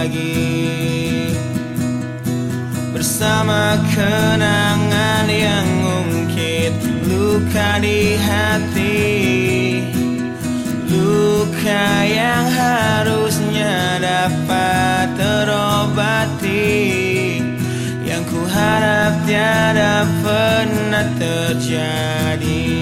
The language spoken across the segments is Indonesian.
lagi. Bersama kenangan yang mungkin Luka di hati. Luka yang harusnya dapat terobati. Yang ku harap tiada pernah terjadi.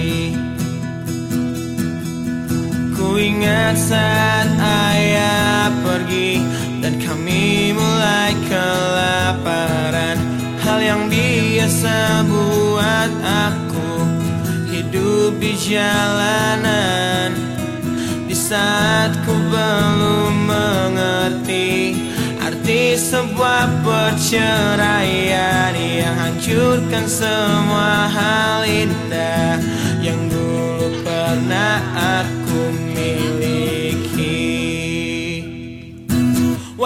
Ku ingat saat ayah pergi dan kami mulai kelaparan Hal yang biasa buat aku. Hidup di jalanan. Di saat ku belum mengerti Arti sebuah perceraian Yang hancurkan semua hal indah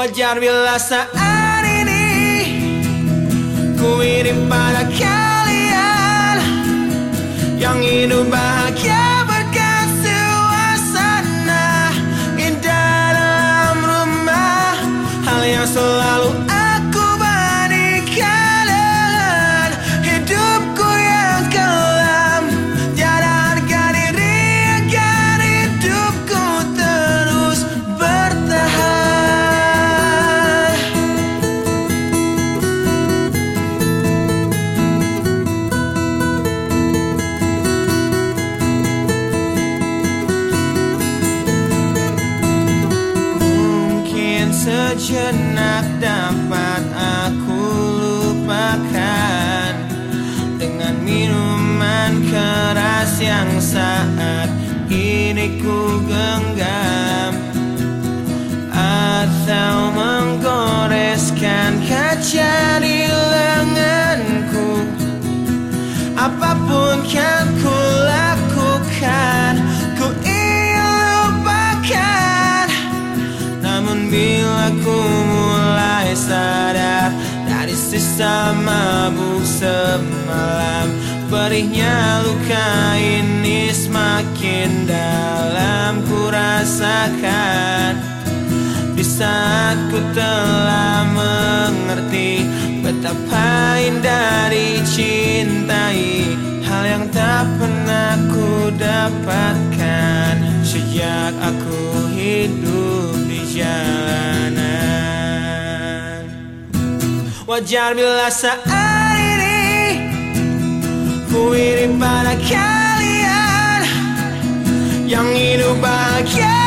Wajar bila saat ini Ku iri pada kalian. Yang hidup bahagia sejenak dapat aku lupakan. Dengan minuman keras yang saat ini ku genggam. Atau menggoreskan kaca Sisa mabuk semalam. Perihnya luka ini semakin dalam Ku rasakan. Di saat ku telah mengerti Betapa indah dicintai Hal yang tak pernah ku dapatkan. Sejak aku hidup di jalanan Wajar bila saat ini Ku iri pada kalian Yang hidup bahagia